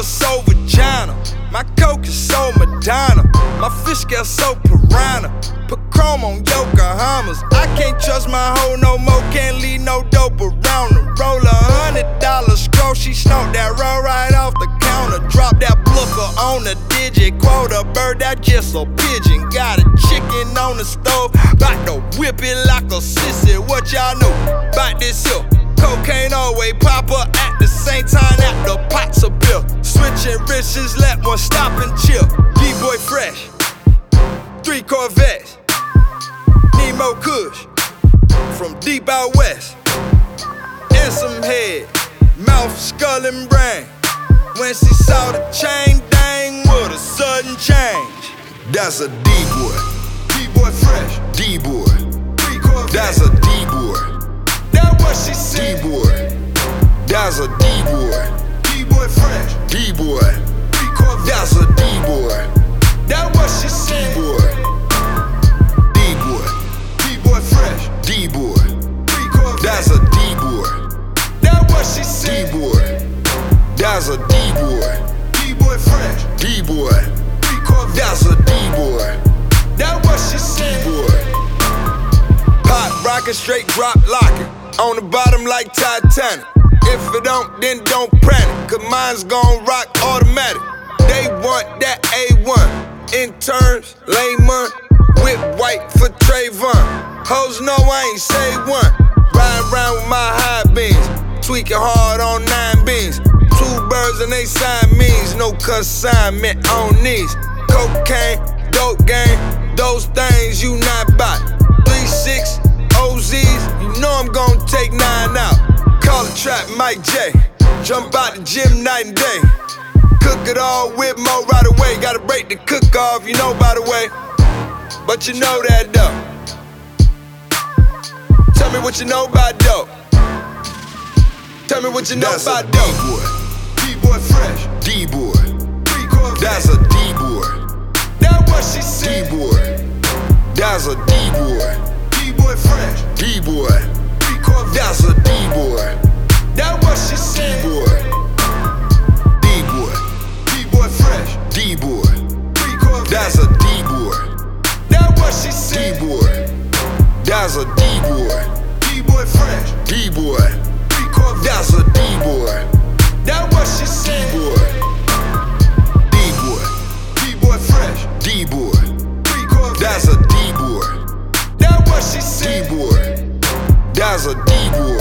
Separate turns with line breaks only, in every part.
Nigga so vagina. My coke is so Madonna. My fish got so piranha. Put chrome on Yokohamas. I can't trust my hoe no more. Can't leave no dope around her. Roll a hundred dollar scroll. She snort that roll right off the counter. Drop that blooker on the digit. Quota bird that just a pigeon. Got a chicken on the stove. Bout to whip it like a sissy. What y'all know? Bout this here. Cocaine always pop up at the same time that the pots are built. Switching riches, let one stop and chill. D-boy fresh, three Corvettes, Nemo Kush from deep out west, and some head, mouth, skull, and brain. When she saw the chain, dang, with a sudden change.
That's a D-boy,
D-boy fresh,
D-boy.
three Corvettes.
That's a D-boy,
that
That's a D-boy,
D-boy fresh,
D-boy. That's a D-boy,
That what she said.
D-boy. D-boy,
D-boy fresh,
D-boy. That's a D-boy,
that what she said.
D-boy. That's a D-boy,
D-boy fresh,
D-boy. That's a D-boy,
That what she said.
boy.
Pop rockin', straight drop lockin'. On the bottom like Titanic. If it don't, then don't panic. Cause mine's gon' rock automatic. They want that A1. Interns, layman, whip white for Trayvon. Hoes know I ain't say one. Riding around with my high beams. Tweaking hard on nine beans. Two birds and they sign means. No consignment on these. Cocaine, dope game, those things you not buy. The trap Mike J. Jump out the gym night and day. Cook it all with Mo right away. Gotta break the cook off, you know by the way. But you know that though. Tell me what you know about dope. Tell me what you know
That's a
about dope.
D-boy,
D-boy fresh,
D-boy.
three Corvettes.
That's a D-boy,
that what she said.
D-boy. That's a D-boy,
D-boy fresh,
D-boy.
three Corvettes.
That's a D-boy,
That what she said.
boy. D-boy,
D-boy fresh,
D-boy. That's a D-boy,
that what she said.
D-boy. That's a D-boy,
D-boy fresh,
D-boy. That's a D-boy,
that what she said.
boy. D-boy,
D-boy fresh,
D-boy. That's a D-boy,
that what she said.
D-boy. That's a D-boy,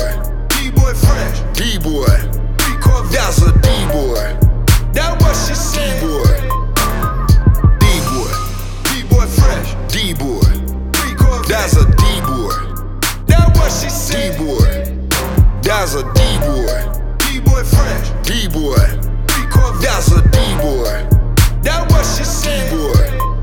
D-boy fresh,
D-boy. That's a D-boy,
that what she said.
boy. D-boy,
D-boy fresh,
D-boy. That's a D-boy,
that what she said.
D-boy. That's a D-boy,
D-boy fresh,
D-boy. That's a D-boy,
that what she said.
boy.